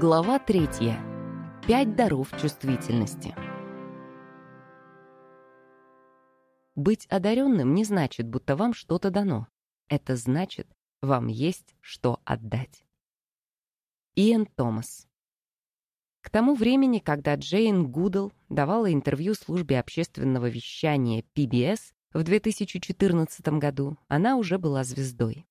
Глава третья. Пять даров чувствительности. Быть одаренным не значит, будто вам что-то дано. Это значит, вам есть что отдать. Иэн Томас. К тому времени, когда Джейн Гудл давала интервью службе общественного вещания PBS в 2014 году, она уже была звездой.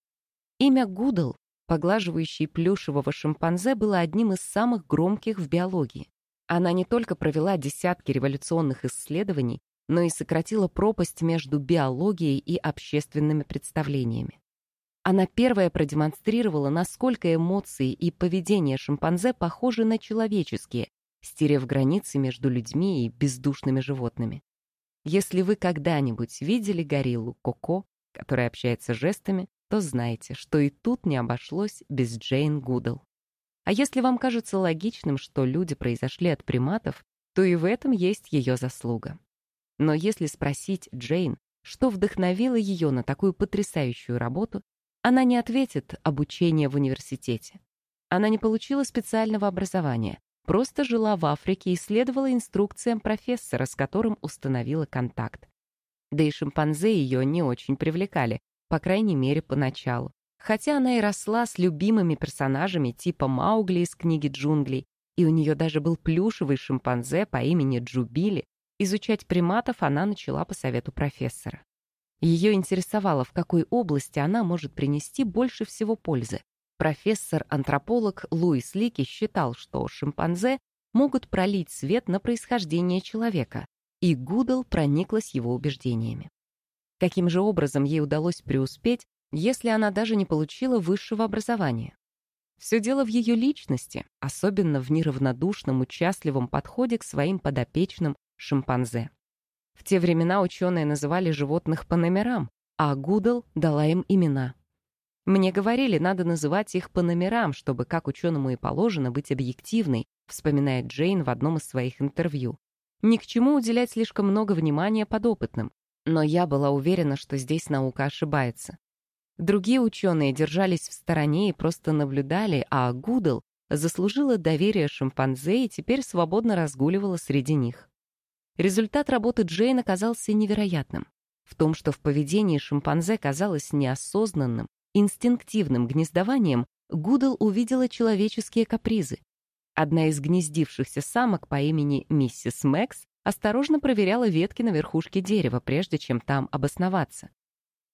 Имя Гудл поглаживающей плюшевого шимпанзе, было одним из самых громких в биологии. Она не только провела десятки революционных исследований, но и сократила пропасть между биологией и общественными представлениями. Она первая продемонстрировала, насколько эмоции и поведение шимпанзе похожи на человеческие, стерев границы между людьми и бездушными животными. Если вы когда-нибудь видели гориллу Коко, которая общается жестами, то знайте, что и тут не обошлось без Джейн Гудл. А если вам кажется логичным, что люди произошли от приматов, то и в этом есть ее заслуга. Но если спросить Джейн, что вдохновило ее на такую потрясающую работу, она не ответит обучение в университете. Она не получила специального образования, просто жила в Африке и следовала инструкциям профессора, с которым установила контакт. Да и шимпанзе ее не очень привлекали, по крайней мере, поначалу. Хотя она и росла с любимыми персонажами типа Маугли из книги «Джунглей», и у нее даже был плюшевый шимпанзе по имени Джубили, изучать приматов она начала по совету профессора. Ее интересовало, в какой области она может принести больше всего пользы. Профессор-антрополог Луис Лики считал, что шимпанзе могут пролить свет на происхождение человека, и Гудолл прониклась его убеждениями. Каким же образом ей удалось преуспеть, если она даже не получила высшего образования? Все дело в ее личности, особенно в неравнодушном, участливом подходе к своим подопечным шимпанзе. В те времена ученые называли животных по номерам, а Гудолл дала им имена. Мне говорили, надо называть их по номерам, чтобы, как ученому и положено, быть объективной, вспоминает Джейн в одном из своих интервью. Ни к чему уделять слишком много внимания подопытным. Но я была уверена, что здесь наука ошибается. Другие ученые держались в стороне и просто наблюдали, а Гудолл заслужила доверие шимпанзе и теперь свободно разгуливала среди них. Результат работы Джейн оказался невероятным. В том, что в поведении шимпанзе казалось неосознанным, инстинктивным гнездованием, Гудолл увидела человеческие капризы. Одна из гнездившихся самок по имени миссис Мэкс осторожно проверяла ветки на верхушке дерева, прежде чем там обосноваться.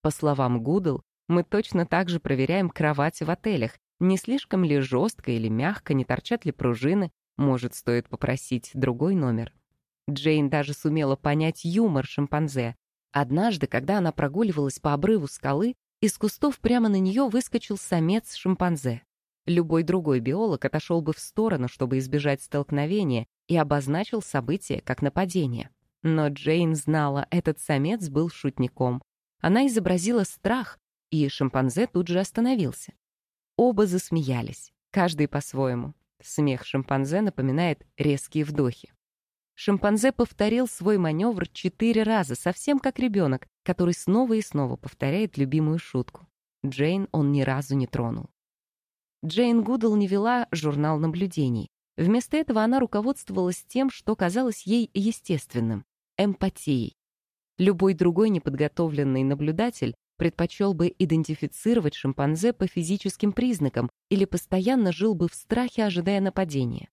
По словам Гудл, мы точно так же проверяем кровати в отелях, не слишком ли жестко или мягко, не торчат ли пружины, может, стоит попросить другой номер. Джейн даже сумела понять юмор шимпанзе. Однажды, когда она прогуливалась по обрыву скалы, из кустов прямо на нее выскочил самец шимпанзе. Любой другой биолог отошел бы в сторону, чтобы избежать столкновения, и обозначил событие как нападение. Но Джейн знала, этот самец был шутником. Она изобразила страх, и шимпанзе тут же остановился. Оба засмеялись, каждый по-своему. Смех шимпанзе напоминает резкие вдохи. Шимпанзе повторил свой маневр четыре раза, совсем как ребенок, который снова и снова повторяет любимую шутку. Джейн он ни разу не тронул. Джейн Гудл не вела журнал наблюдений. Вместо этого она руководствовалась тем, что казалось ей естественным — эмпатией. Любой другой неподготовленный наблюдатель предпочел бы идентифицировать шимпанзе по физическим признакам или постоянно жил бы в страхе, ожидая нападения.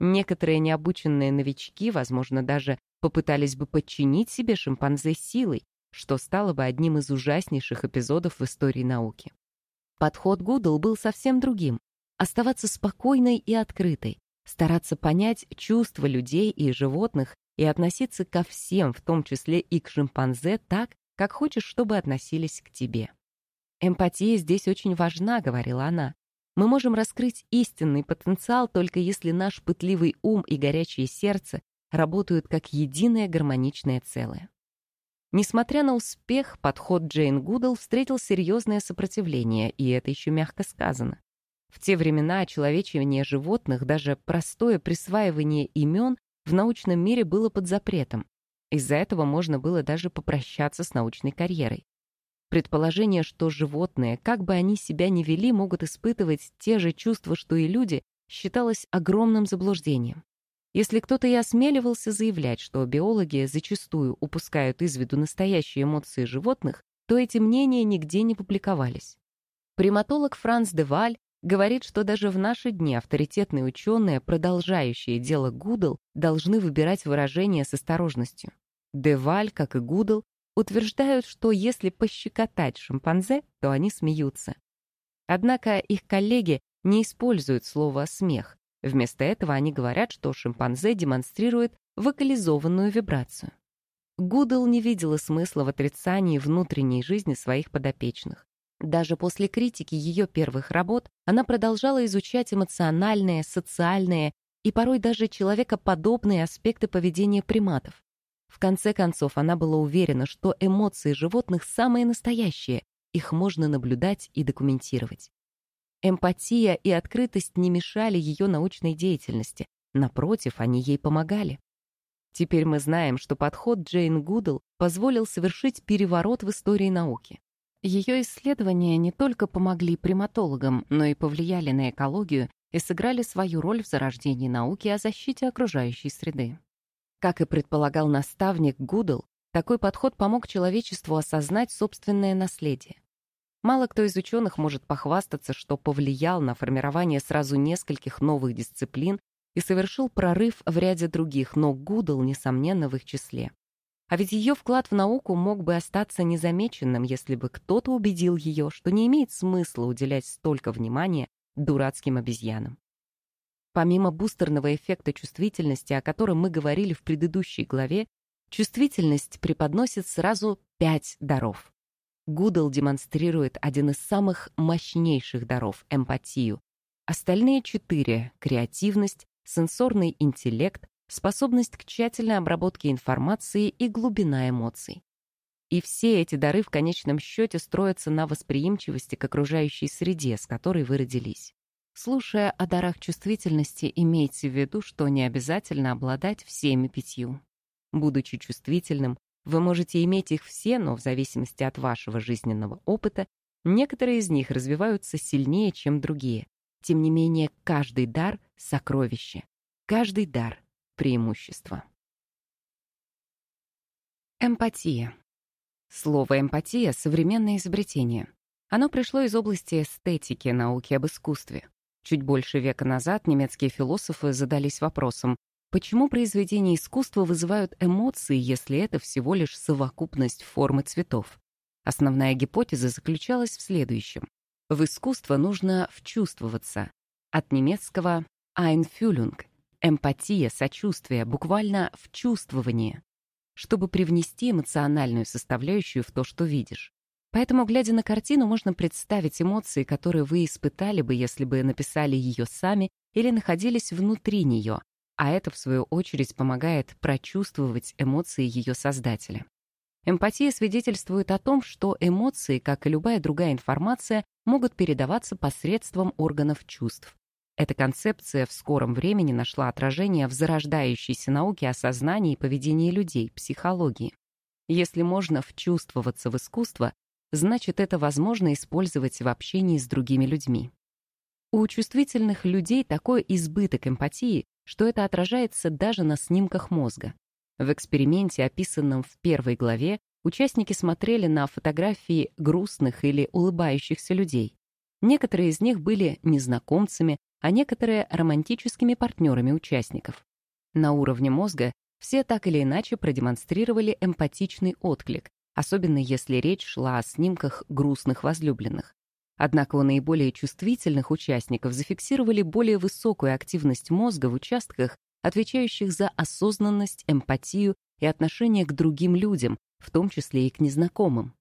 Некоторые необученные новички, возможно, даже попытались бы подчинить себе шимпанзе силой, что стало бы одним из ужаснейших эпизодов в истории науки. Подход Гудл был совсем другим — оставаться спокойной и открытой, стараться понять чувства людей и животных и относиться ко всем, в том числе и к шимпанзе, так, как хочешь, чтобы относились к тебе. «Эмпатия здесь очень важна», — говорила она. «Мы можем раскрыть истинный потенциал только если наш пытливый ум и горячее сердце работают как единое гармоничное целое». Несмотря на успех, подход Джейн Гудл встретил серьезное сопротивление, и это еще мягко сказано. В те времена очеловечивание животных, даже простое присваивание имен в научном мире было под запретом. Из-за этого можно было даже попрощаться с научной карьерой. Предположение, что животные, как бы они себя ни вели, могут испытывать те же чувства, что и люди, считалось огромным заблуждением. Если кто-то и осмеливался заявлять, что биологи зачастую упускают из виду настоящие эмоции животных, то эти мнения нигде не публиковались. Приматолог Франц де Валь говорит, что даже в наши дни авторитетные ученые, продолжающие дело Гудолл, должны выбирать выражения с осторожностью. Де Валь, как и Гудолл, утверждают, что если пощекотать шимпанзе, то они смеются. Однако их коллеги не используют слово «смех». Вместо этого они говорят, что шимпанзе демонстрирует вокализованную вибрацию. Гудл не видела смысла в отрицании внутренней жизни своих подопечных. Даже после критики ее первых работ она продолжала изучать эмоциональные, социальные и порой даже человекоподобные аспекты поведения приматов. В конце концов, она была уверена, что эмоции животных самые настоящие, их можно наблюдать и документировать. Эмпатия и открытость не мешали ее научной деятельности, напротив, они ей помогали. Теперь мы знаем, что подход Джейн Гудолл позволил совершить переворот в истории науки. Ее исследования не только помогли приматологам, но и повлияли на экологию и сыграли свою роль в зарождении науки о защите окружающей среды. Как и предполагал наставник Гудолл, такой подход помог человечеству осознать собственное наследие. Мало кто из ученых может похвастаться, что повлиял на формирование сразу нескольких новых дисциплин и совершил прорыв в ряде других, но Гудл, несомненно, в их числе. А ведь ее вклад в науку мог бы остаться незамеченным, если бы кто-то убедил ее, что не имеет смысла уделять столько внимания дурацким обезьянам. Помимо бустерного эффекта чувствительности, о котором мы говорили в предыдущей главе, чувствительность преподносит сразу пять даров. Гудл демонстрирует один из самых мощнейших даров — эмпатию. Остальные четыре — креативность, сенсорный интеллект, способность к тщательной обработке информации и глубина эмоций. И все эти дары в конечном счете строятся на восприимчивости к окружающей среде, с которой вы родились. Слушая о дарах чувствительности, имейте в виду, что не обязательно обладать всеми пятью. Будучи чувствительным, вы можете иметь их все, но в зависимости от вашего жизненного опыта, некоторые из них развиваются сильнее, чем другие. Тем не менее, каждый дар — сокровище. Каждый дар преимущества. Эмпатия. Слово «эмпатия» — современное изобретение. Оно пришло из области эстетики, науки об искусстве. Чуть больше века назад немецкие философы задались вопросом, почему произведения искусства вызывают эмоции, если это всего лишь совокупность форм и цветов. Основная гипотеза заключалась в следующем. В искусство нужно вчувствоваться. От немецкого «einfühlung» Эмпатия, сочувствие, буквально в чувствование, чтобы привнести эмоциональную составляющую в то, что видишь. Поэтому, глядя на картину, можно представить эмоции, которые вы испытали бы, если бы написали ее сами или находились внутри нее, а это, в свою очередь, помогает прочувствовать эмоции ее создателя. Эмпатия свидетельствует о том, что эмоции, как и любая другая информация, могут передаваться посредством органов чувств. Эта концепция в скором времени нашла отражение в зарождающейся науке о сознании и поведении людей, психологии. Если можно вчувствоваться в искусство, значит, это возможно использовать в общении с другими людьми. У чувствительных людей такой избыток эмпатии, что это отражается даже на снимках мозга. В эксперименте, описанном в первой главе, участники смотрели на фотографии грустных или улыбающихся людей. Некоторые из них были незнакомцами, а некоторые — романтическими партнерами участников. На уровне мозга все так или иначе продемонстрировали эмпатичный отклик, особенно если речь шла о снимках грустных возлюбленных. Однако у наиболее чувствительных участников зафиксировали более высокую активность мозга в участках, отвечающих за осознанность, эмпатию и отношение к другим людям, в том числе и к незнакомым.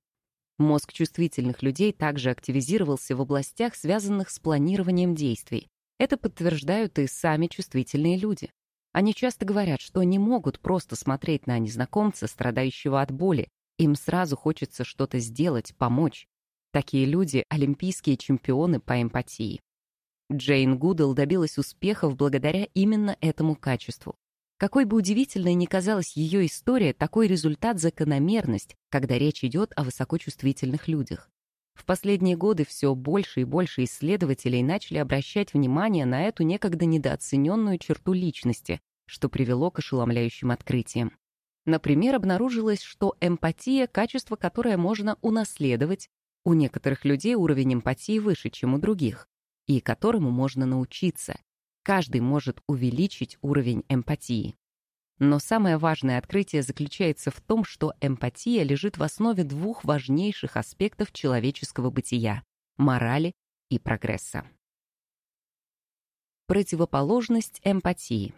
Мозг чувствительных людей также активизировался в областях, связанных с планированием действий, это подтверждают и сами чувствительные люди. Они часто говорят, что не могут просто смотреть на незнакомца, страдающего от боли. Им сразу хочется что-то сделать, помочь. Такие люди — олимпийские чемпионы по эмпатии. Джейн Гудл добилась успехов благодаря именно этому качеству. Какой бы удивительной ни казалась ее история, такой результат — закономерность, когда речь идет о высокочувствительных людях. В последние годы все больше и больше исследователей начали обращать внимание на эту некогда недооцененную черту личности, что привело к ошеломляющим открытиям. Например, обнаружилось, что эмпатия — качество, которое можно унаследовать, у некоторых людей уровень эмпатии выше, чем у других, и которому можно научиться. Каждый может увеличить уровень эмпатии. Но самое важное открытие заключается в том, что эмпатия лежит в основе двух важнейших аспектов человеческого бытия — морали и прогресса. Противоположность эмпатии.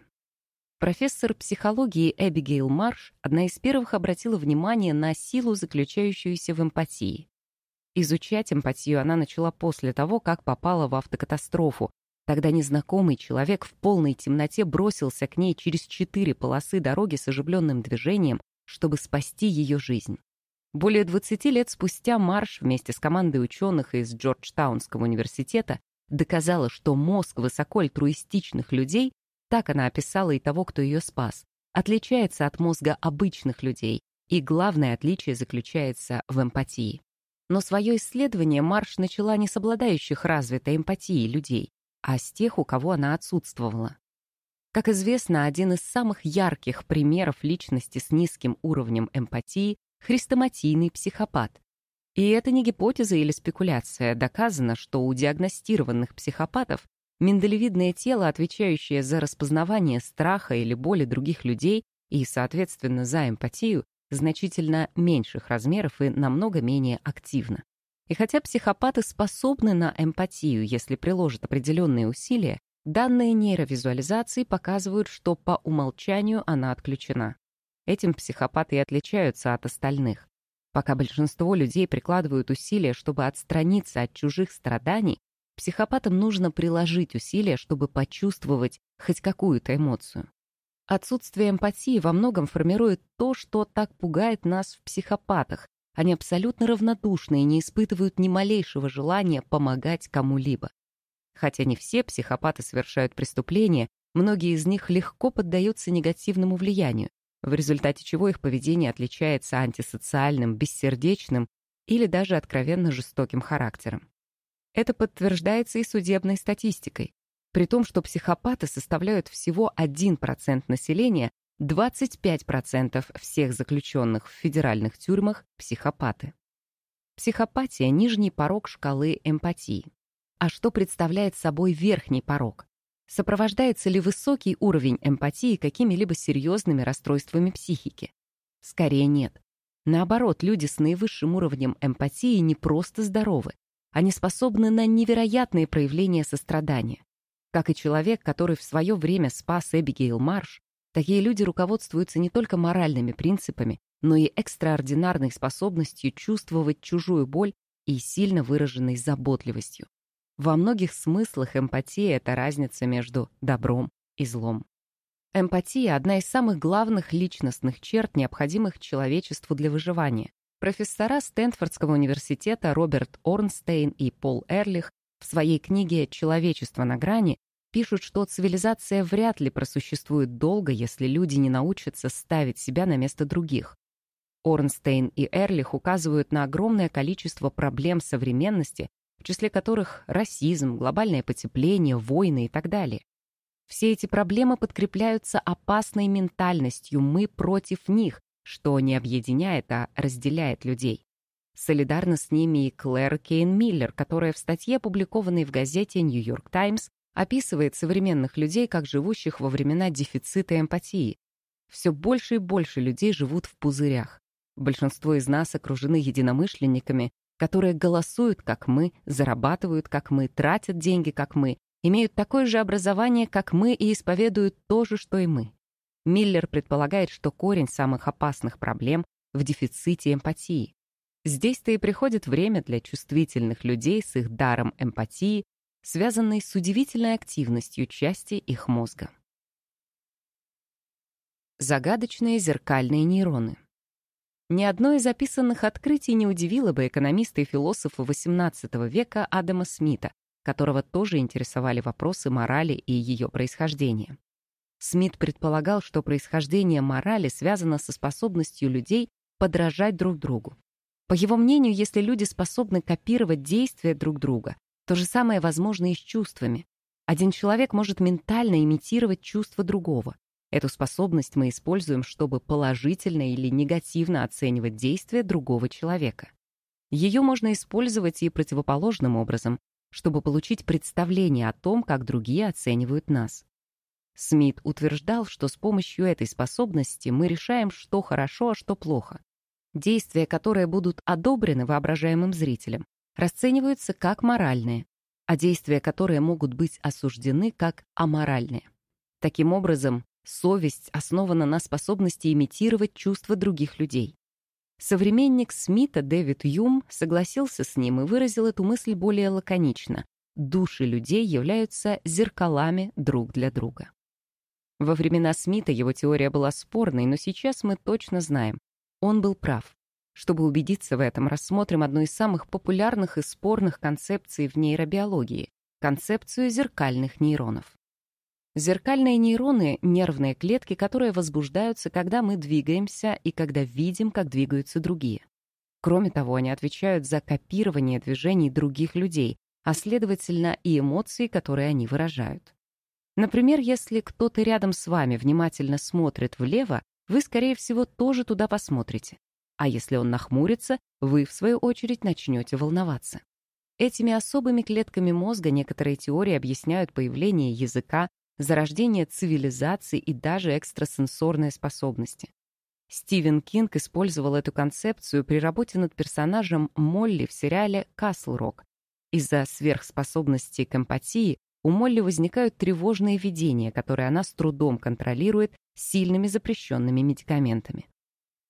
Профессор психологии Эбигейл Марш одна из первых обратила внимание на силу, заключающуюся в эмпатии. Изучать эмпатию она начала после того, как попала в автокатастрофу, Тогда незнакомый человек в полной темноте бросился к ней через четыре полосы дороги с оживленным движением, чтобы спасти ее жизнь. Более 20 лет спустя Марш вместе с командой ученых из Джорджтаунского университета доказала, что мозг высокоальтруистичных людей, так она описала и того, кто ее спас, отличается от мозга обычных людей, и главное отличие заключается в эмпатии. Но свое исследование Марш начала не с обладающих развитой эмпатией людей, а с тех, у кого она отсутствовала. Как известно, один из самых ярких примеров личности с низким уровнем эмпатии — хрестоматийный психопат. И это не гипотеза или спекуляция. Доказано, что у диагностированных психопатов миндалевидное тело, отвечающее за распознавание страха или боли других людей и, соответственно, за эмпатию, значительно меньших размеров и намного менее активно. И хотя психопаты способны на эмпатию, если приложат определенные усилия, данные нейровизуализации показывают, что по умолчанию она отключена. Этим психопаты и отличаются от остальных. Пока большинство людей прикладывают усилия, чтобы отстраниться от чужих страданий, психопатам нужно приложить усилия, чтобы почувствовать хоть какую-то эмоцию. Отсутствие эмпатии во многом формирует то, что так пугает нас в психопатах, они абсолютно равнодушны и не испытывают ни малейшего желания помогать кому-либо. Хотя не все психопаты совершают преступления, многие из них легко поддаются негативному влиянию, в результате чего их поведение отличается антисоциальным, бессердечным или даже откровенно жестоким характером. Это подтверждается и судебной статистикой. При том, что психопаты составляют всего 1% населения, 25% всех заключенных в федеральных тюрьмах – психопаты. Психопатия – нижний порог шкалы эмпатии. А что представляет собой верхний порог? Сопровождается ли высокий уровень эмпатии какими-либо серьезными расстройствами психики? Скорее нет. Наоборот, люди с наивысшим уровнем эмпатии не просто здоровы, они способны на невероятные проявления сострадания. Как и человек, который в свое время спас Эбигейл Марш, Такие люди руководствуются не только моральными принципами, но и экстраординарной способностью чувствовать чужую боль и сильно выраженной заботливостью. Во многих смыслах эмпатия — это разница между добром и злом. Эмпатия — одна из самых главных личностных черт, необходимых человечеству для выживания. Профессора Стэнфордского университета Роберт Орнстейн и Пол Эрлих в своей книге «Человечество на грани» Пишут, что цивилизация вряд ли просуществует долго, если люди не научатся ставить себя на место других. Орнстейн и Эрлих указывают на огромное количество проблем современности, в числе которых расизм, глобальное потепление, войны и так далее. Все эти проблемы подкрепляются опасной ментальностью «мы против них», что не объединяет, а разделяет людей. Солидарна с ними и Клэр Кейн Миллер, которая в статье, опубликованной в газете «Нью-Йорк Таймс», описывает современных людей как живущих во времена дефицита эмпатии. Все больше и больше людей живут в пузырях. Большинство из нас окружены единомышленниками, которые голосуют, как мы, зарабатывают, как мы, тратят деньги, как мы, имеют такое же образование, как мы, и исповедуют то же, что и мы. Миллер предполагает, что корень самых опасных проблем в дефиците эмпатии. Здесь-то и приходит время для чувствительных людей с их даром эмпатии связанной с удивительной активностью части их мозга. Загадочные зеркальные нейроны. Ни одно из записанных открытий не удивило бы экономиста и философа XVIII века Адама Смита, которого тоже интересовали вопросы морали и ее происхождения. Смит предполагал, что происхождение морали связано со способностью людей подражать друг другу. По его мнению, если люди способны копировать действия друг друга, то же самое возможно и с чувствами. Один человек может ментально имитировать чувства другого. Эту способность мы используем, чтобы положительно или негативно оценивать действия другого человека. Ее можно использовать и противоположным образом, чтобы получить представление о том, как другие оценивают нас. Смит утверждал, что с помощью этой способности мы решаем, что хорошо, а что плохо. Действия, которые будут одобрены воображаемым зрителем, расцениваются как моральные, а действия, которые могут быть осуждены как аморальные. Таким образом, совесть основана на способности имитировать чувства других людей. Современник Смита Дэвид Юм согласился с ним и выразил эту мысль более лаконично. Души людей являются зеркалами друг для друга. Во времена Смита его теория была спорной, но сейчас мы точно знаем, он был прав. Чтобы убедиться в этом, рассмотрим одну из самых популярных и спорных концепций в нейробиологии — концепцию зеркальных нейронов. Зеркальные нейроны — нервные клетки, которые возбуждаются, когда мы двигаемся и когда видим, как двигаются другие. Кроме того, они отвечают за копирование движений других людей, а следовательно и эмоции, которые они выражают. Например, если кто-то рядом с вами внимательно смотрит влево, вы, скорее всего, тоже туда посмотрите. А если он нахмурится, вы, в свою очередь, начнете волноваться. Этими особыми клетками мозга некоторые теории объясняют появление языка, зарождение цивилизации и даже экстрасенсорные способности. Стивен Кинг использовал эту концепцию при работе над персонажем Молли в сериале «Касл Рок». Из-за сверхспособности к эмпатии у Молли возникают тревожные видения, которые она с трудом контролирует сильными запрещенными медикаментами.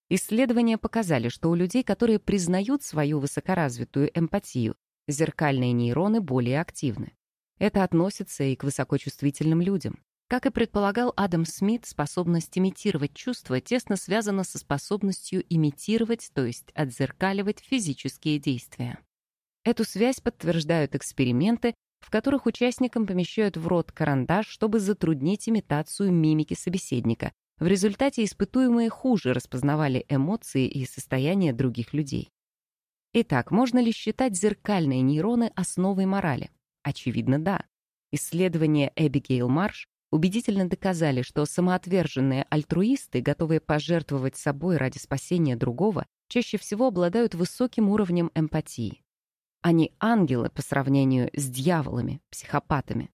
Исследования показали, что у людей, которые признают свою высокоразвитую эмпатию, зеркальные нейроны более активны. Это относится и к высокочувствительным людям. Как и предполагал Адам Смит, способность имитировать чувства тесно связана со способностью имитировать, то есть отзеркаливать физические действия. Эту связь подтверждают эксперименты, в которых участникам помещают в рот карандаш, чтобы затруднить имитацию мимики собеседника. В результате испытуемые хуже распознавали эмоции и состояние других людей. Итак, можно ли считать зеркальные нейроны основой морали? Очевидно, да. Исследования Эбигейл Марш убедительно доказали, что самоотверженные альтруисты, готовые пожертвовать собой ради спасения другого, чаще всего обладают высоким уровнем эмпатии. Они ангелы по сравнению с дьяволами, психопатами.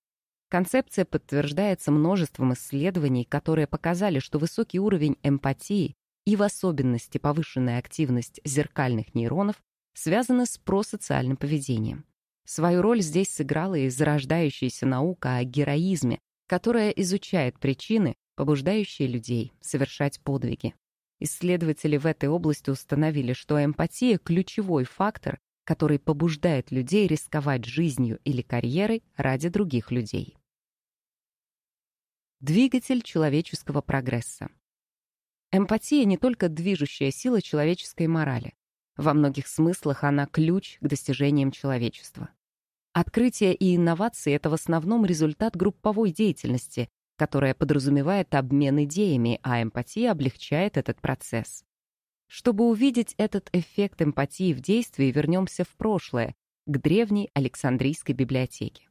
Концепция подтверждается множеством исследований, которые показали, что высокий уровень эмпатии и в особенности повышенная активность зеркальных нейронов связаны с просоциальным поведением. Свою роль здесь сыграла и зарождающаяся наука о героизме, которая изучает причины, побуждающие людей совершать подвиги. Исследователи в этой области установили, что эмпатия — ключевой фактор, который побуждает людей рисковать жизнью или карьерой ради других людей. Двигатель человеческого прогресса. Эмпатия не только движущая сила человеческой морали. Во многих смыслах она ключ к достижениям человечества. Открытие и инновации — это в основном результат групповой деятельности, которая подразумевает обмен идеями, а эмпатия облегчает этот процесс. Чтобы увидеть этот эффект эмпатии в действии, вернемся в прошлое, к древней Александрийской библиотеке.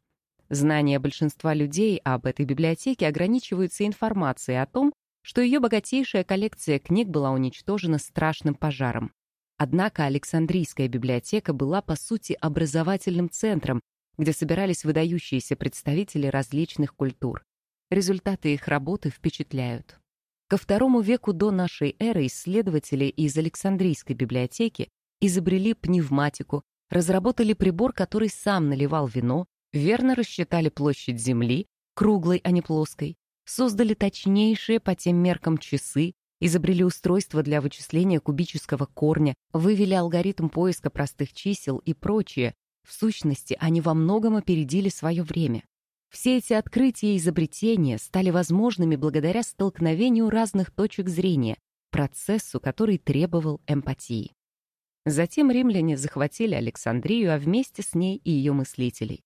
Знания большинства людей об этой библиотеке ограничиваются информацией о том, что ее богатейшая коллекция книг была уничтожена страшным пожаром. Однако Александрийская библиотека была, по сути, образовательным центром, где собирались выдающиеся представители различных культур. Результаты их работы впечатляют. Ко второму веку до нашей эры исследователи из Александрийской библиотеки изобрели пневматику, разработали прибор, который сам наливал вино, верно рассчитали площадь Земли, круглой, а не плоской, создали точнейшие по тем меркам часы, изобрели устройство для вычисления кубического корня, вывели алгоритм поиска простых чисел и прочее, в сущности, они во многом опередили свое время. Все эти открытия и изобретения стали возможными благодаря столкновению разных точек зрения, процессу, который требовал эмпатии. Затем римляне захватили Александрию, а вместе с ней и ее мыслителей.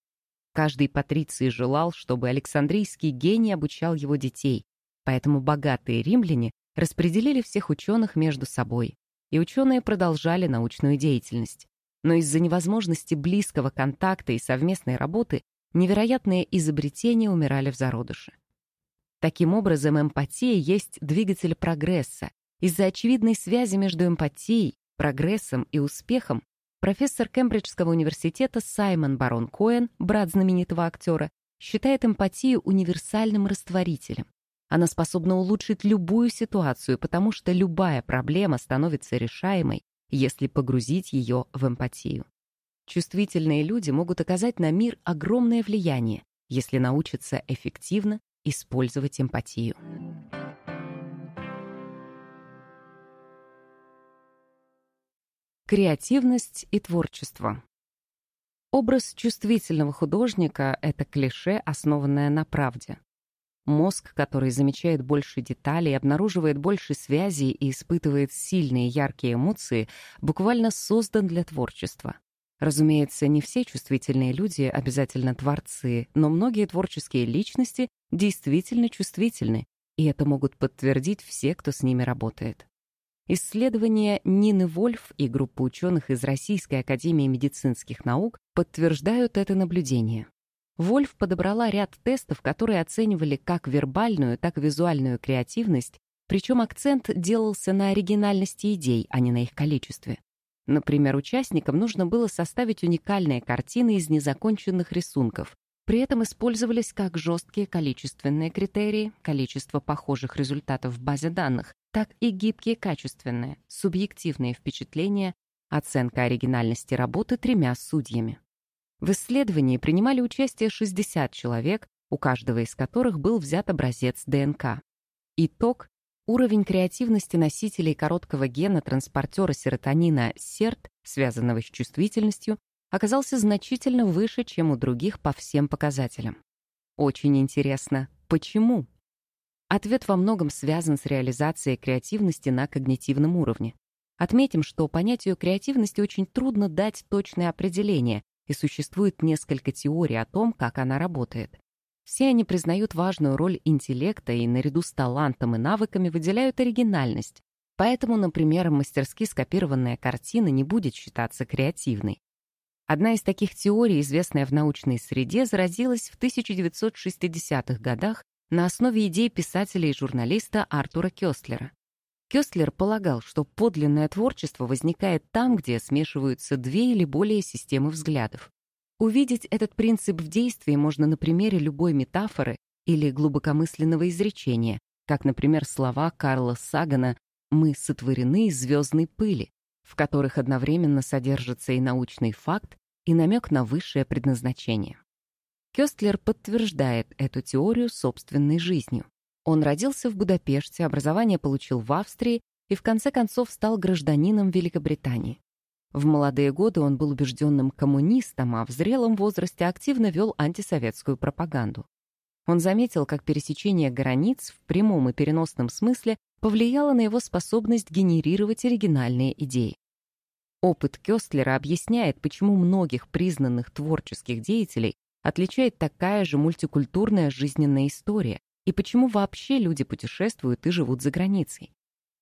Каждый патриций желал, чтобы Александрийский гений обучал его детей, поэтому богатые римляне распределили всех ученых между собой. и ученые продолжали научную деятельность. Но из-за невозможности близкого контакта и совместной работы невероятные изобретения умирали в зародыше. Таким образом, эмпатия есть двигатель прогресса. Из-за очевидной связи между эмпатией, прогрессом и успехом профессор Кембриджского университета Саймон Барон Коэн, брат знаменитого актера, считает эмпатию универсальным растворителем. Она способна улучшить любую ситуацию, потому что любая проблема становится решаемой, если погрузить ее в эмпатию. Чувствительные люди могут оказать на мир огромное влияние, если научатся эффективно использовать эмпатию. Креативность и творчество. Образ чувствительного художника — это клише, основанное на правде. Мозг, который замечает больше деталей, обнаруживает больше связей и испытывает сильные яркие эмоции, буквально создан для творчества. Разумеется, не все чувствительные люди обязательно творцы, но многие творческие личности действительно чувствительны, и это могут подтвердить все, кто с ними работает. Исследования Нины Вольф и группы ученых из Российской академии медицинских наук подтверждают это наблюдение. Вольф подобрала ряд тестов, которые оценивали как вербальную, так и визуальную креативность, причем акцент делался на оригинальности идей, а не на их количестве. Например, участникам нужно было составить уникальные картины из незаконченных рисунков. При этом использовались как жесткие количественные критерии, количество похожих результатов в базе данных, так и гибкие качественные, субъективные впечатления, оценка оригинальности работы тремя судьями. В исследовании принимали участие 60 человек, у каждого из которых был взят образец ДНК. Итог – уровень креативности носителей короткого гена транспортера серотонина СЕРТ, связанного с чувствительностью, оказался значительно выше, чем у других по всем показателям. Очень интересно, почему? Ответ во многом связан с реализацией креативности на когнитивном уровне. Отметим, что понятию креативности очень трудно дать точное определение, и существует несколько теорий о том, как она работает. Все они признают важную роль интеллекта и наряду с талантом и навыками выделяют оригинальность. Поэтому, например, мастерски скопированная картина не будет считаться креативной. Одна из таких теорий, известная в научной среде, заразилась в 1960-х годах на основе идей писателя и журналиста Артура Кёстлера. Кёстлер полагал, что подлинное творчество возникает там, где смешиваются две или более системы взглядов. Увидеть этот принцип в действии можно на примере любой метафоры или глубокомысленного изречения, как, например, слова Карла Сагана «Мы сотворены из звездной пыли», в которых одновременно содержится и научный факт, и намек на высшее предназначение. Кёстлер подтверждает эту теорию собственной жизнью. Он родился в Будапеште, образование получил в Австрии и в конце концов стал гражданином Великобритании. В молодые годы он был убежденным коммунистом, а в зрелом возрасте активно вел антисоветскую пропаганду. Он заметил, как пересечение границ в прямом и переносном смысле повлияло на его способность генерировать оригинальные идеи. Опыт Кёстлера объясняет, почему многих признанных творческих деятелей отличает такая же мультикультурная жизненная история, и почему вообще люди путешествуют и живут за границей.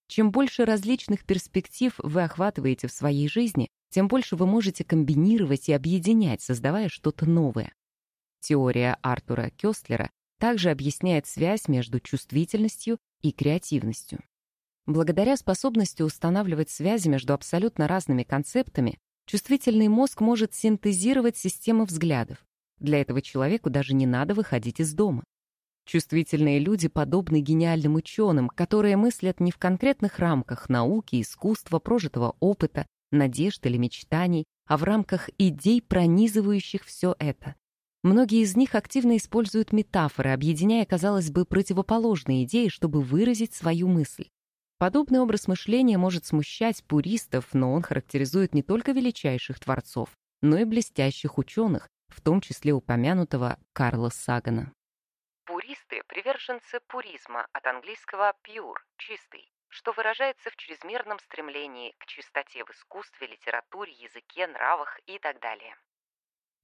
Чем больше различных перспектив вы охватываете в своей жизни, тем больше вы можете комбинировать и объединять, создавая что-то новое. Теория Артура Кёстлера также объясняет связь между чувствительностью и креативностью. Благодаря способности устанавливать связи между абсолютно разными концептами, чувствительный мозг может синтезировать системы взглядов. Для этого человеку даже не надо выходить из дома. Чувствительные люди подобны гениальным ученым, которые мыслят не в конкретных рамках науки, искусства, прожитого опыта, надежд или мечтаний, а в рамках идей, пронизывающих все это. Многие из них активно используют метафоры, объединяя, казалось бы, противоположные идеи, чтобы выразить свою мысль. Подобный образ мышления может смущать пуристов, но он характеризует не только величайших творцов, но и блестящих ученых, в том числе упомянутого Карла Сагана. Пуристы – приверженцы пуризма, от английского pure – чистый, что выражается в чрезмерном стремлении к чистоте в искусстве, литературе, языке, нравах и так далее.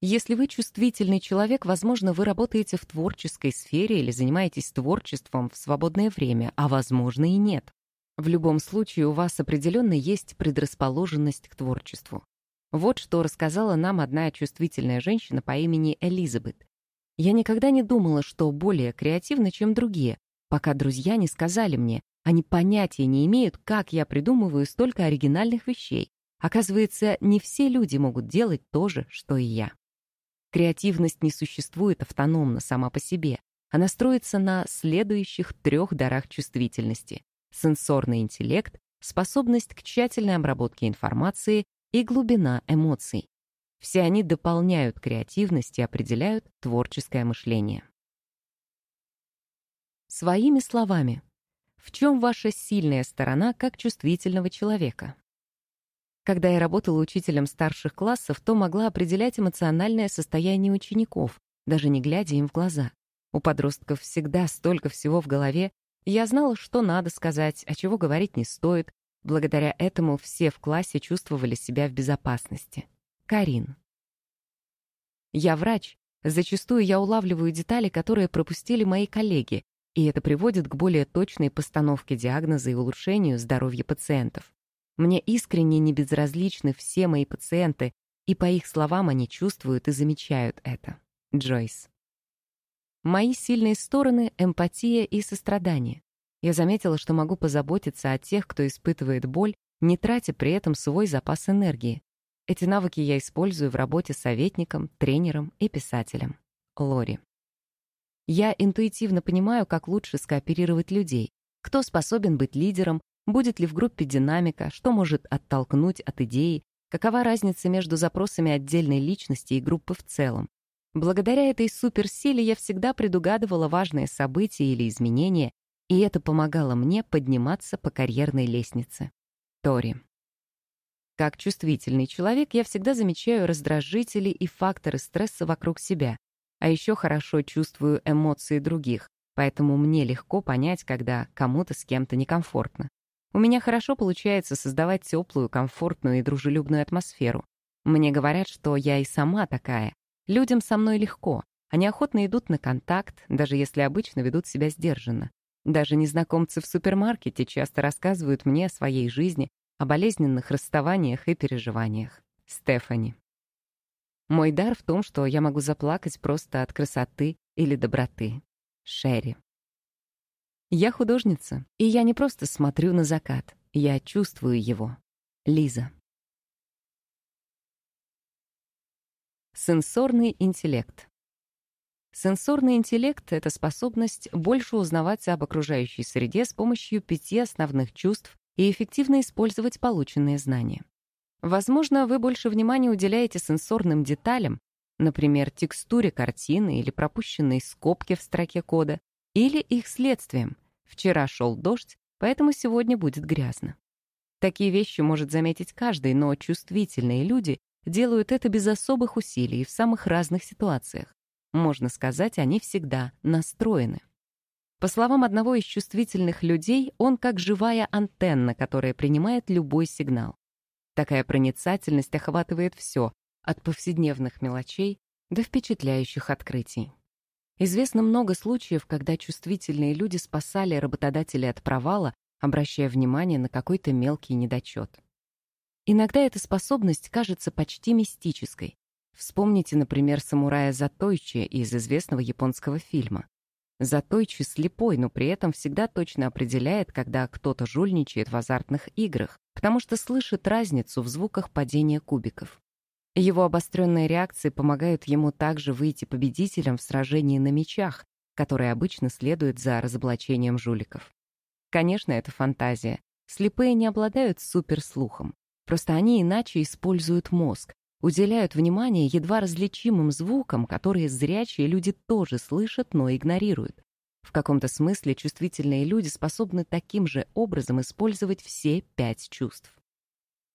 Если вы чувствительный человек, возможно, вы работаете в творческой сфере или занимаетесь творчеством в свободное время, а возможно и нет. В любом случае у вас определенно есть предрасположенность к творчеству. Вот что рассказала нам одна чувствительная женщина по имени Элизабет. Я никогда не думала, что более креативна, чем другие, пока друзья не сказали мне, они понятия не имеют, как я придумываю столько оригинальных вещей. Оказывается, не все люди могут делать то же, что и я. Креативность не существует автономно сама по себе. Она строится на следующих трех дарах чувствительности сенсорный интеллект, способность к тщательной обработке информации и глубина эмоций. Все они дополняют креативность и определяют творческое мышление. Своими словами, в чем ваша сильная сторона как чувствительного человека? Когда я работала учителем старших классов, то могла определять эмоциональное состояние учеников, даже не глядя им в глаза. У подростков всегда столько всего в голове, я знала, что надо сказать, а чего говорить не стоит. Благодаря этому все в классе чувствовали себя в безопасности. Карин. Я врач. Зачастую я улавливаю детали, которые пропустили мои коллеги, и это приводит к более точной постановке диагноза и улучшению здоровья пациентов. Мне искренне не безразличны все мои пациенты, и по их словам они чувствуют и замечают это. Джойс. Мои сильные стороны — эмпатия и сострадание. Я заметила, что могу позаботиться о тех, кто испытывает боль, не тратя при этом свой запас энергии. Эти навыки я использую в работе советником, тренером и писателем. Лори. Я интуитивно понимаю, как лучше скооперировать людей, кто способен быть лидером, будет ли в группе динамика, что может оттолкнуть от идеи, какова разница между запросами отдельной личности и группы в целом, Благодаря этой суперсиле я всегда предугадывала важные события или изменения, и это помогало мне подниматься по карьерной лестнице. Тори. Как чувствительный человек, я всегда замечаю раздражители и факторы стресса вокруг себя, а еще хорошо чувствую эмоции других, поэтому мне легко понять, когда кому-то с кем-то некомфортно. У меня хорошо получается создавать теплую, комфортную и дружелюбную атмосферу. Мне говорят, что я и сама такая, Людям со мной легко. Они охотно идут на контакт, даже если обычно ведут себя сдержанно. Даже незнакомцы в супермаркете часто рассказывают мне о своей жизни, о болезненных расставаниях и переживаниях. Стефани. Мой дар в том, что я могу заплакать просто от красоты или доброты. Шерри. Я художница, и я не просто смотрю на закат, я чувствую его. Лиза. Сенсорный интеллект. Сенсорный интеллект — это способность больше узнавать об окружающей среде с помощью пяти основных чувств и эффективно использовать полученные знания. Возможно, вы больше внимания уделяете сенсорным деталям, например, текстуре картины или пропущенной скобке в строке кода, или их следствием. Вчера шел дождь, поэтому сегодня будет грязно. Такие вещи может заметить каждый, но чувствительные люди делают это без особых усилий и в самых разных ситуациях. Можно сказать, они всегда настроены. По словам одного из чувствительных людей, он как живая антенна, которая принимает любой сигнал. Такая проницательность охватывает все, от повседневных мелочей до впечатляющих открытий. Известно много случаев, когда чувствительные люди спасали работодателей от провала, обращая внимание на какой-то мелкий недочет. Иногда эта способность кажется почти мистической. Вспомните, например, самурая Затойчи из известного японского фильма. Затойчи слепой, но при этом всегда точно определяет, когда кто-то жульничает в азартных играх, потому что слышит разницу в звуках падения кубиков. Его обостренные реакции помогают ему также выйти победителем в сражении на мечах, которое обычно следует за разоблачением жуликов. Конечно, это фантазия. Слепые не обладают суперслухом. Просто они иначе используют мозг, уделяют внимание едва различимым звукам, которые зрячие люди тоже слышат, но игнорируют. В каком-то смысле чувствительные люди способны таким же образом использовать все пять чувств.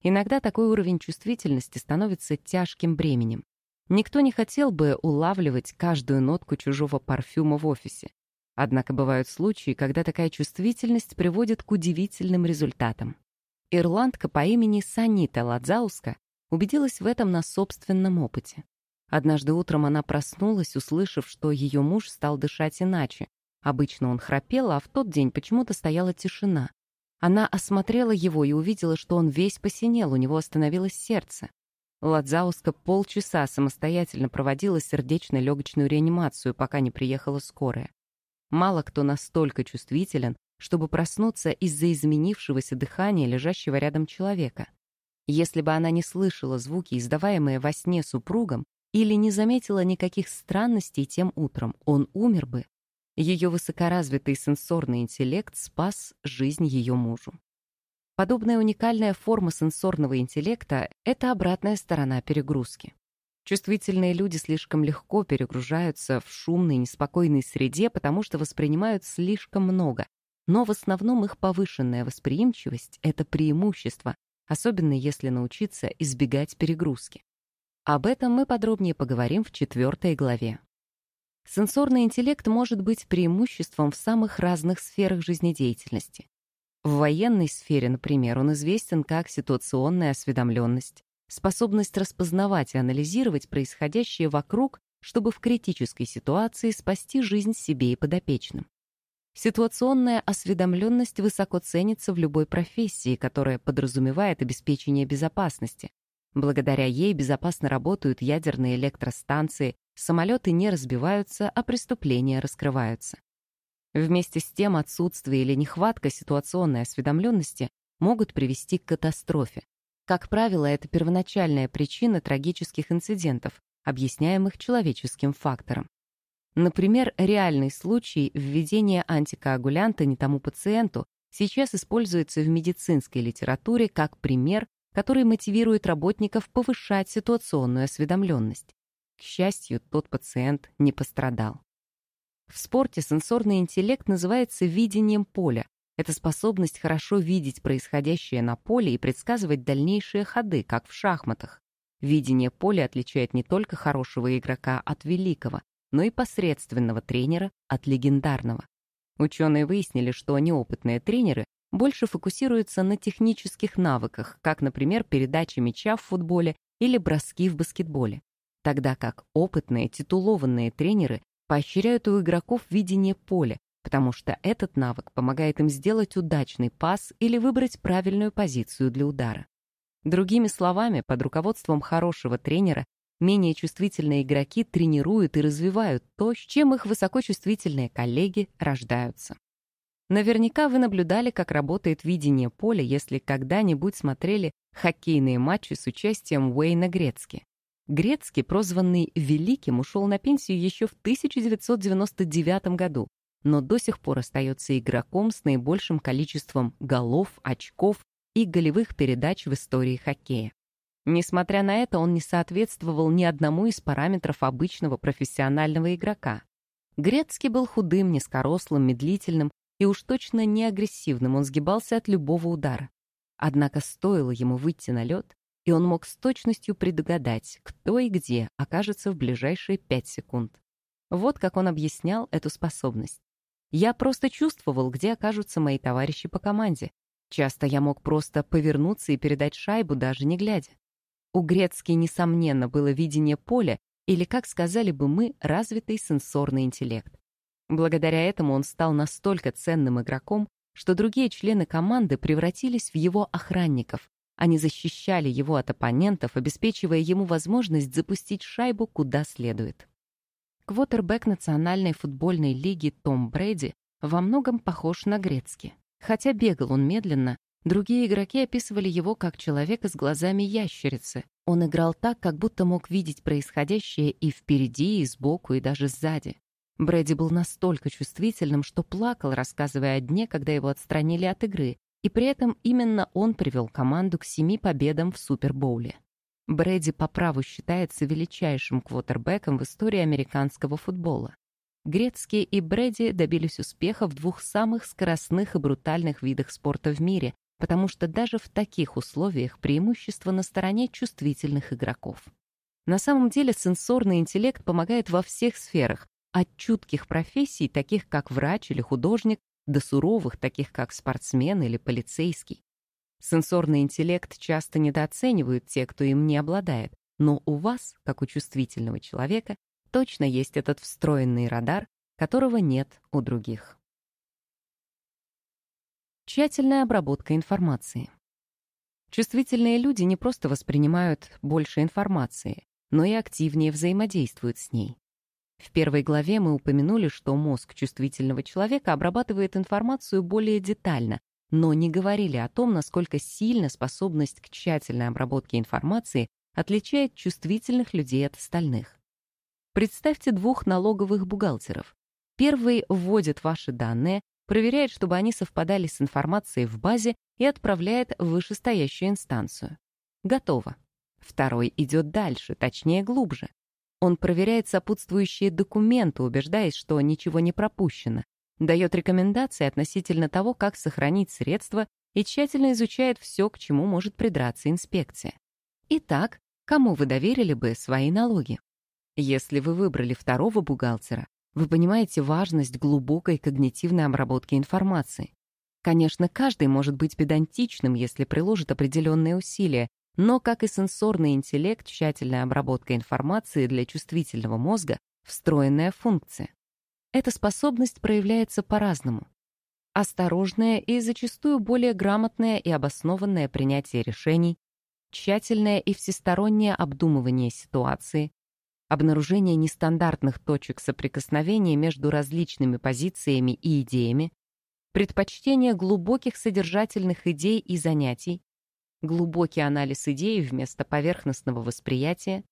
Иногда такой уровень чувствительности становится тяжким бременем. Никто не хотел бы улавливать каждую нотку чужого парфюма в офисе. Однако бывают случаи, когда такая чувствительность приводит к удивительным результатам. Ирландка по имени Санита Ладзауска убедилась в этом на собственном опыте. Однажды утром она проснулась, услышав, что ее муж стал дышать иначе. Обычно он храпел, а в тот день почему-то стояла тишина. Она осмотрела его и увидела, что он весь посинел, у него остановилось сердце. Ладзауска полчаса самостоятельно проводила сердечно-легочную реанимацию, пока не приехала скорая. Мало кто настолько чувствителен, чтобы проснуться из-за изменившегося дыхания лежащего рядом человека. Если бы она не слышала звуки, издаваемые во сне супругом, или не заметила никаких странностей тем утром, он умер бы. Ее высокоразвитый сенсорный интеллект спас жизнь ее мужу. Подобная уникальная форма сенсорного интеллекта — это обратная сторона перегрузки. Чувствительные люди слишком легко перегружаются в шумной, неспокойной среде, потому что воспринимают слишком много. Но в основном их повышенная восприимчивость — это преимущество, особенно если научиться избегать перегрузки. Об этом мы подробнее поговорим в четвертой главе. Сенсорный интеллект может быть преимуществом в самых разных сферах жизнедеятельности. В военной сфере, например, он известен как ситуационная осведомленность, способность распознавать и анализировать происходящее вокруг, чтобы в критической ситуации спасти жизнь себе и подопечным. Ситуационная осведомленность высоко ценится в любой профессии, которая подразумевает обеспечение безопасности. Благодаря ей безопасно работают ядерные электростанции, самолеты не разбиваются, а преступления раскрываются. Вместе с тем отсутствие или нехватка ситуационной осведомленности могут привести к катастрофе. Как правило, это первоначальная причина трагических инцидентов, объясняемых человеческим фактором. Например, реальный случай введения антикоагулянта не тому пациенту сейчас используется в медицинской литературе как пример, который мотивирует работников повышать ситуационную осведомленность. К счастью, тот пациент не пострадал. В спорте сенсорный интеллект называется видением поля. Это способность хорошо видеть происходящее на поле и предсказывать дальнейшие ходы, как в шахматах. Видение поля отличает не только хорошего игрока от великого, но и посредственного тренера от легендарного. Ученые выяснили, что неопытные тренеры больше фокусируются на технических навыках, как, например, передача мяча в футболе или броски в баскетболе, тогда как опытные титулованные тренеры поощряют у игроков видение поля, потому что этот навык помогает им сделать удачный пас или выбрать правильную позицию для удара. Другими словами, под руководством хорошего тренера менее чувствительные игроки тренируют и развивают то, с чем их высокочувствительные коллеги рождаются. Наверняка вы наблюдали, как работает видение поля, если когда-нибудь смотрели хоккейные матчи с участием Уэйна Грецки. Грецкий, прозванный Великим, ушел на пенсию еще в 1999 году, но до сих пор остается игроком с наибольшим количеством голов, очков и голевых передач в истории хоккея. Несмотря на это, он не соответствовал ни одному из параметров обычного профессионального игрока. Грецкий был худым, низкорослым, медлительным и уж точно не агрессивным, он сгибался от любого удара. Однако стоило ему выйти на лед, и он мог с точностью предугадать, кто и где окажется в ближайшие пять секунд. Вот как он объяснял эту способность. Я просто чувствовал, где окажутся мои товарищи по команде. Часто я мог просто повернуться и передать шайбу, даже не глядя. У Грецки, несомненно, было видение поля, или, как сказали бы мы, развитый сенсорный интеллект. Благодаря этому он стал настолько ценным игроком, что другие члены команды превратились в его охранников, они защищали его от оппонентов, обеспечивая ему возможность запустить шайбу куда следует. Квотербек Национальной футбольной лиги Том Брэди во многом похож на Грецки. Хотя бегал он медленно, другие игроки описывали его как человека с глазами ящерицы. Он играл так, как будто мог видеть происходящее и впереди, и сбоку, и даже сзади. Брэди был настолько чувствительным, что плакал, рассказывая о дне, когда его отстранили от игры, и при этом именно он привел команду к семи победам в Супербоуле. Брэди по праву считается величайшим квотербеком в истории американского футбола. Грецкий и Брэди добились успеха в двух самых скоростных и брутальных видах спорта в мире, потому что даже в таких условиях преимущество на стороне чувствительных игроков. На самом деле сенсорный интеллект помогает во всех сферах, от чутких профессий, таких как врач или художник, до суровых, таких как спортсмен или полицейский. Сенсорный интеллект часто недооценивают те, кто им не обладает, но у вас, как у чувствительного человека, точно есть этот встроенный радар, которого нет у других. Тщательная обработка информации. Чувствительные люди не просто воспринимают больше информации, но и активнее взаимодействуют с ней. В первой главе мы упомянули, что мозг чувствительного человека обрабатывает информацию более детально, но не говорили о том, насколько сильно способность к тщательной обработке информации отличает чувствительных людей от остальных. Представьте двух налоговых бухгалтеров. Первый вводит ваши данные, проверяет, чтобы они совпадали с информацией в базе и отправляет в вышестоящую инстанцию. Готово. Второй идет дальше, точнее глубже. Он проверяет сопутствующие документы, убеждаясь, что ничего не пропущено, дает рекомендации относительно того, как сохранить средства и тщательно изучает все, к чему может придраться инспекция. Итак, кому вы доверили бы свои налоги? Если вы выбрали второго бухгалтера, вы понимаете важность глубокой когнитивной обработки информации. Конечно, каждый может быть педантичным, если приложит определенные усилия, но, как и сенсорный интеллект, тщательная обработка информации для чувствительного мозга — встроенная функция. Эта способность проявляется по-разному. Осторожное и зачастую более грамотное и обоснованное принятие решений, тщательное и всестороннее обдумывание ситуации, обнаружение нестандартных точек соприкосновения между различными позициями и идеями, предпочтение глубоких содержательных идей и занятий, глубокий анализ идей вместо поверхностного восприятия,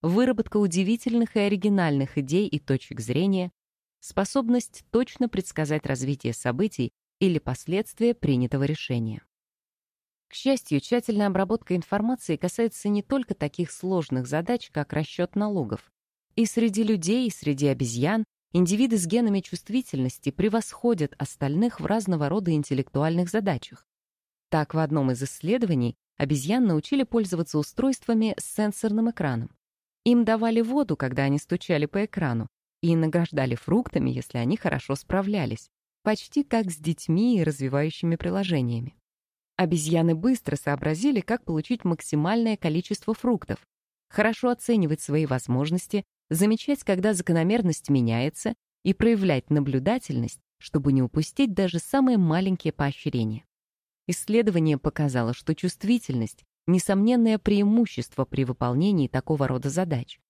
выработка удивительных и оригинальных идей и точек зрения, способность точно предсказать развитие событий или последствия принятого решения. К счастью, тщательная обработка информации касается не только таких сложных задач, как расчет налогов. И среди людей, и среди обезьян индивиды с генами чувствительности превосходят остальных в разного рода интеллектуальных задачах. Так, в одном из исследований обезьян научили пользоваться устройствами с сенсорным экраном. Им давали воду, когда они стучали по экрану, и награждали фруктами, если они хорошо справлялись, почти как с детьми и развивающими приложениями. Обезьяны быстро сообразили, как получить максимальное количество фруктов, хорошо оценивать свои возможности, замечать, когда закономерность меняется, и проявлять наблюдательность, чтобы не упустить даже самые маленькие поощрения. Исследование показало, что чувствительность — несомненное преимущество при выполнении такого рода задач.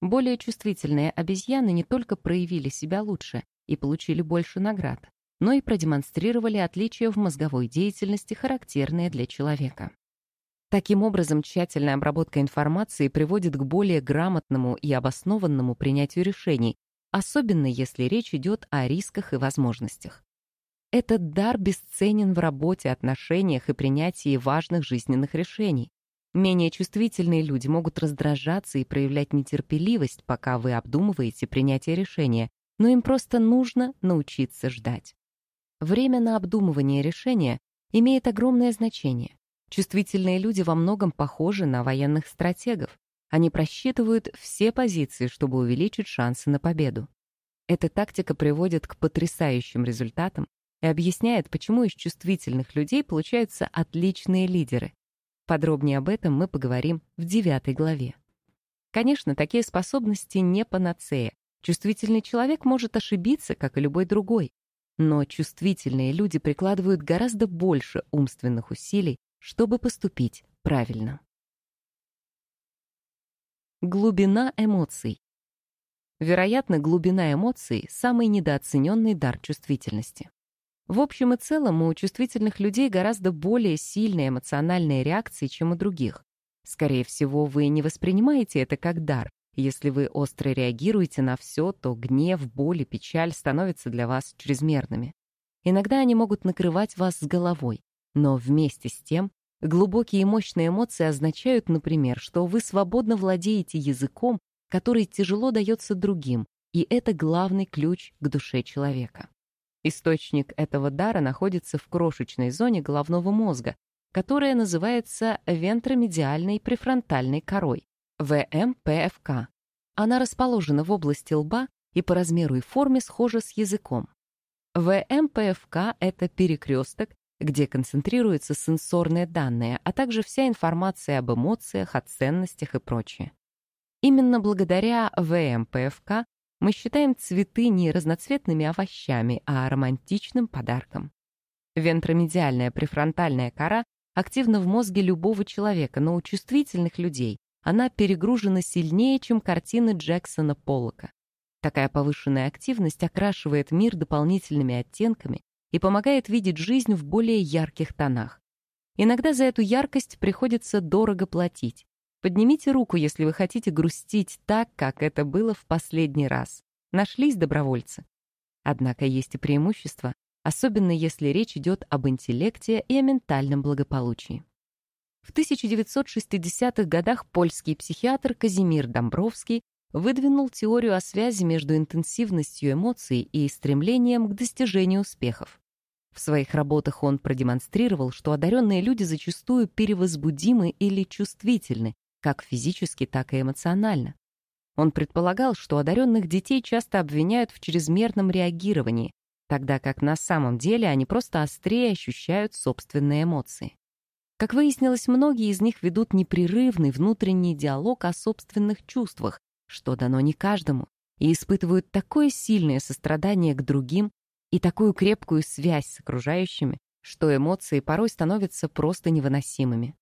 Более чувствительные обезьяны не только проявили себя лучше и получили больше наград, но и продемонстрировали отличия в мозговой деятельности, характерные для человека. Таким образом, тщательная обработка информации приводит к более грамотному и обоснованному принятию решений, особенно если речь идет о рисках и возможностях. Этот дар бесценен в работе, отношениях и принятии важных жизненных решений. Менее чувствительные люди могут раздражаться и проявлять нетерпеливость, пока вы обдумываете принятие решения, но им просто нужно научиться ждать. Время на обдумывание решения имеет огромное значение. Чувствительные люди во многом похожи на военных стратегов. Они просчитывают все позиции, чтобы увеличить шансы на победу. Эта тактика приводит к потрясающим результатам и объясняет, почему из чувствительных людей получаются отличные лидеры, Подробнее об этом мы поговорим в девятой главе. Конечно, такие способности не панацея. Чувствительный человек может ошибиться, как и любой другой. Но чувствительные люди прикладывают гораздо больше умственных усилий, чтобы поступить правильно. Глубина эмоций. Вероятно, глубина эмоций — самый недооцененный дар чувствительности. В общем и целом, у чувствительных людей гораздо более сильные эмоциональные реакции, чем у других. Скорее всего, вы не воспринимаете это как дар. Если вы остро реагируете на все, то гнев, боль и печаль становятся для вас чрезмерными. Иногда они могут накрывать вас с головой. Но вместе с тем, глубокие и мощные эмоции означают, например, что вы свободно владеете языком, который тяжело дается другим, и это главный ключ к душе человека. Источник этого дара находится в крошечной зоне головного мозга, которая называется вентромедиальной префронтальной корой, ВМПФК. Она расположена в области лба и по размеру и форме схожа с языком. ВМПФК — это перекресток, где концентрируются сенсорные данные, а также вся информация об эмоциях, о ценностях и прочее. Именно благодаря ВМПФК мы считаем цветы не разноцветными овощами, а романтичным подарком. Вентромедиальная префронтальная кора активна в мозге любого человека, но у чувствительных людей она перегружена сильнее, чем картины Джексона Поллока. Такая повышенная активность окрашивает мир дополнительными оттенками и помогает видеть жизнь в более ярких тонах. Иногда за эту яркость приходится дорого платить. Поднимите руку, если вы хотите грустить так, как это было в последний раз. Нашлись добровольцы. Однако есть и преимущества, особенно если речь идет об интеллекте и о ментальном благополучии. В 1960-х годах польский психиатр Казимир Домбровский выдвинул теорию о связи между интенсивностью эмоций и стремлением к достижению успехов. В своих работах он продемонстрировал, что одаренные люди зачастую перевозбудимы или чувствительны, как физически, так и эмоционально. Он предполагал, что одаренных детей часто обвиняют в чрезмерном реагировании, тогда как на самом деле они просто острее ощущают собственные эмоции. Как выяснилось, многие из них ведут непрерывный внутренний диалог о собственных чувствах, что дано не каждому, и испытывают такое сильное сострадание к другим и такую крепкую связь с окружающими, что эмоции порой становятся просто невыносимыми.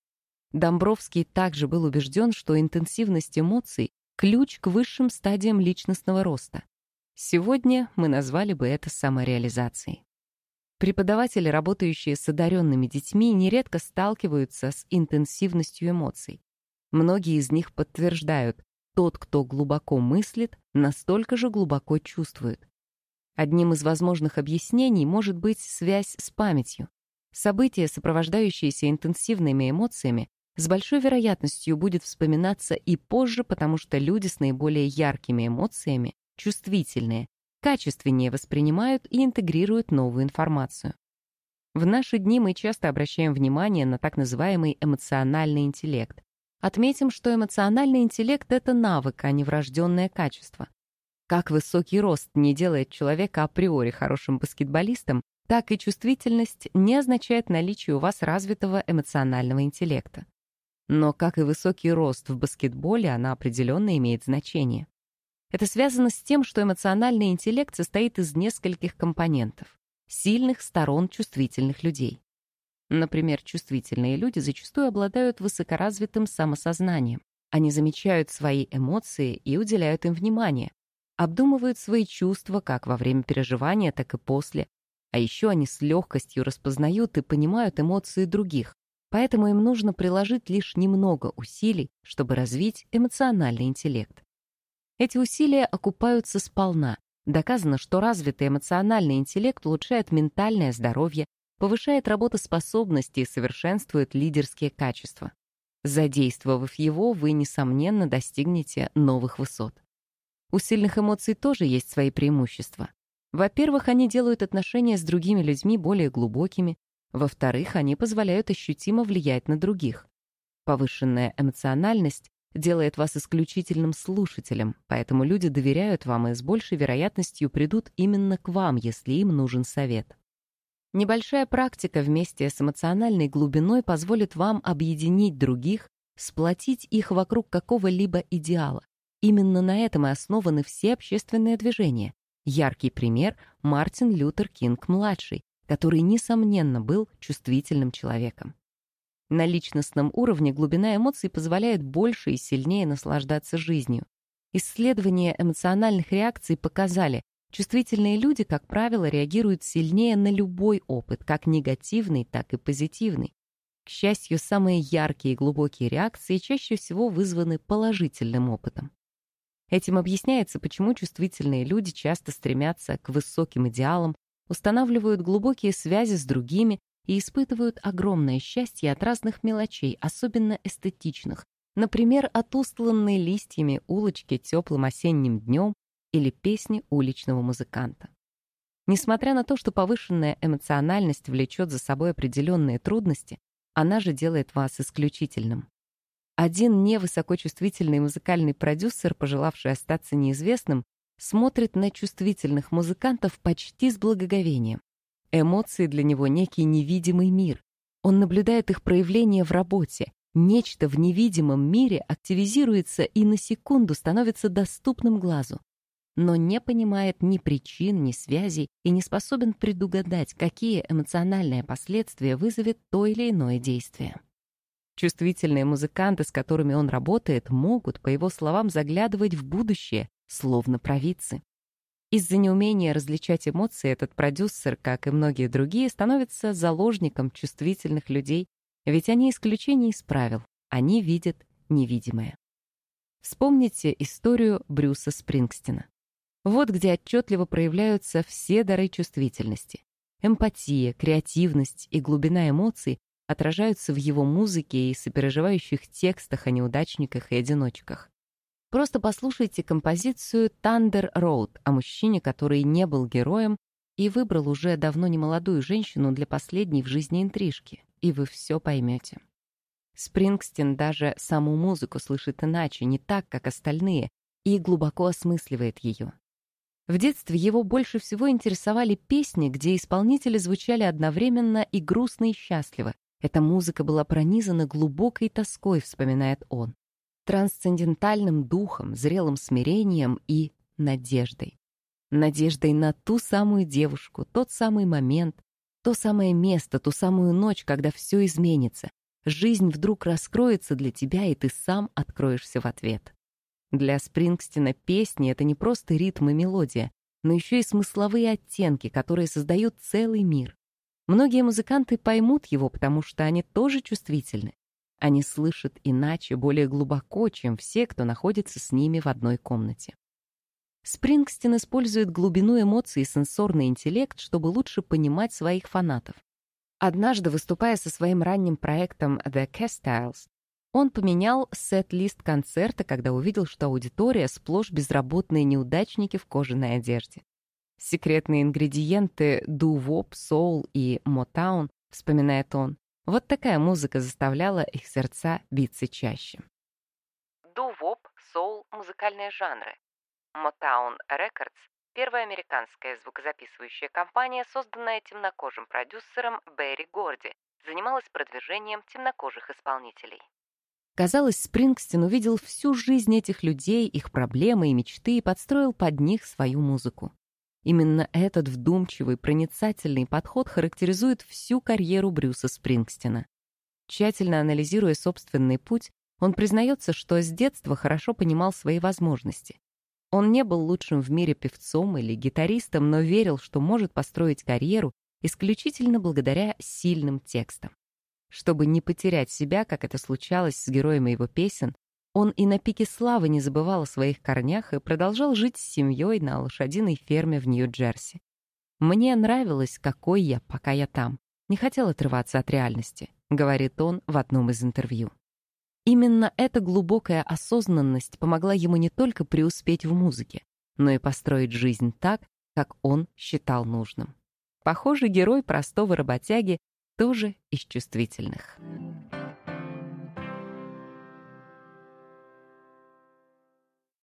Домбровский также был убежден, что интенсивность эмоций — ключ к высшим стадиям личностного роста. Сегодня мы назвали бы это самореализацией. Преподаватели, работающие с одаренными детьми, нередко сталкиваются с интенсивностью эмоций. Многие из них подтверждают, тот, кто глубоко мыслит, настолько же глубоко чувствует. Одним из возможных объяснений может быть связь с памятью. События, сопровождающиеся интенсивными эмоциями, с большой вероятностью будет вспоминаться и позже, потому что люди с наиболее яркими эмоциями, чувствительные, качественнее воспринимают и интегрируют новую информацию. В наши дни мы часто обращаем внимание на так называемый эмоциональный интеллект. Отметим, что эмоциональный интеллект — это навык, а не врожденное качество. Как высокий рост не делает человека априори хорошим баскетболистом, так и чувствительность не означает наличие у вас развитого эмоционального интеллекта. Но, как и высокий рост в баскетболе, она определенно имеет значение. Это связано с тем, что эмоциональный интеллект состоит из нескольких компонентов, сильных сторон чувствительных людей. Например, чувствительные люди зачастую обладают высокоразвитым самосознанием. Они замечают свои эмоции и уделяют им внимание, обдумывают свои чувства как во время переживания, так и после. А еще они с легкостью распознают и понимают эмоции других, Поэтому им нужно приложить лишь немного усилий, чтобы развить эмоциональный интеллект. Эти усилия окупаются сполна. Доказано, что развитый эмоциональный интеллект улучшает ментальное здоровье, повышает работоспособность и совершенствует лидерские качества. Задействовав его, вы, несомненно, достигнете новых высот. У сильных эмоций тоже есть свои преимущества. Во-первых, они делают отношения с другими людьми более глубокими, во-вторых, они позволяют ощутимо влиять на других. Повышенная эмоциональность делает вас исключительным слушателем, поэтому люди доверяют вам и с большей вероятностью придут именно к вам, если им нужен совет. Небольшая практика вместе с эмоциональной глубиной позволит вам объединить других, сплотить их вокруг какого-либо идеала. Именно на этом и основаны все общественные движения. Яркий пример — Мартин Лютер Кинг-младший, который, несомненно, был чувствительным человеком. На личностном уровне глубина эмоций позволяет больше и сильнее наслаждаться жизнью. Исследования эмоциональных реакций показали, чувствительные люди, как правило, реагируют сильнее на любой опыт, как негативный, так и позитивный. К счастью, самые яркие и глубокие реакции чаще всего вызваны положительным опытом. Этим объясняется, почему чувствительные люди часто стремятся к высоким идеалам, устанавливают глубокие связи с другими и испытывают огромное счастье от разных мелочей, особенно эстетичных, например, от устланной листьями улочки теплым осенним днем или песни уличного музыканта. Несмотря на то, что повышенная эмоциональность влечет за собой определенные трудности, она же делает вас исключительным. Один невысокочувствительный музыкальный продюсер, пожелавший остаться неизвестным, смотрит на чувствительных музыкантов почти с благоговением. Эмоции для него некий невидимый мир. Он наблюдает их проявление в работе. Нечто в невидимом мире активизируется и на секунду становится доступным глазу. но не понимает ни причин, ни связей и не способен предугадать, какие эмоциональные последствия вызовет то или иное действие. Чувствительные музыканты, с которыми он работает, могут, по его словам, заглядывать в будущее, словно провидцы. Из-за неумения различать эмоции этот продюсер, как и многие другие, становится заложником чувствительных людей, ведь они исключение из правил, они видят невидимое. Вспомните историю Брюса Спрингстина. Вот где отчетливо проявляются все дары чувствительности. Эмпатия, креативность и глубина эмоций отражаются в его музыке и сопереживающих текстах о неудачниках и одиночках. Просто послушайте композицию «Thunder Road» о мужчине, который не был героем и выбрал уже давно немолодую женщину для последней в жизни интрижки, и вы все поймете. Спрингстин даже саму музыку слышит иначе, не так, как остальные, и глубоко осмысливает ее. В детстве его больше всего интересовали песни, где исполнители звучали одновременно и грустно и счастливо. Эта музыка была пронизана глубокой тоской, вспоминает он, трансцендентальным духом, зрелым смирением и надеждой. Надеждой на ту самую девушку, тот самый момент, то самое место, ту самую ночь, когда все изменится. Жизнь вдруг раскроется для тебя, и ты сам откроешься в ответ. Для Спрингстина песни — это не просто ритм и мелодия, но еще и смысловые оттенки, которые создают целый мир. Многие музыканты поймут его, потому что они тоже чувствительны. Они слышат иначе, более глубоко, чем все, кто находится с ними в одной комнате. Спрингстин использует глубину эмоций и сенсорный интеллект, чтобы лучше понимать своих фанатов. Однажды, выступая со своим ранним проектом The Castiles, он поменял сет-лист концерта, когда увидел, что аудитория сплошь безработные неудачники в кожаной одежде. Секретные ингредиенты ду-воп, соул и мотаун, вспоминает он, вот такая музыка заставляла их сердца биться чаще. Ду-воп, соул — музыкальные жанры. Motown Records — первая американская звукозаписывающая компания, созданная темнокожим продюсером Берри Горди, занималась продвижением темнокожих исполнителей. Казалось, Спрингстин увидел всю жизнь этих людей, их проблемы и мечты и подстроил под них свою музыку. Именно этот вдумчивый, проницательный подход характеризует всю карьеру Брюса Спрингстина. Тщательно анализируя собственный путь, он признается, что с детства хорошо понимал свои возможности. Он не был лучшим в мире певцом или гитаристом, но верил, что может построить карьеру исключительно благодаря сильным текстам. Чтобы не потерять себя, как это случалось с героями его песен, он и на пике славы не забывал о своих корнях и продолжал жить с семьей на лошадиной ферме в Нью-Джерси. «Мне нравилось, какой я, пока я там. Не хотел отрываться от реальности», — говорит он в одном из интервью. Именно эта глубокая осознанность помогла ему не только преуспеть в музыке, но и построить жизнь так, как он считал нужным. Похоже, герой простого работяги тоже из чувствительных.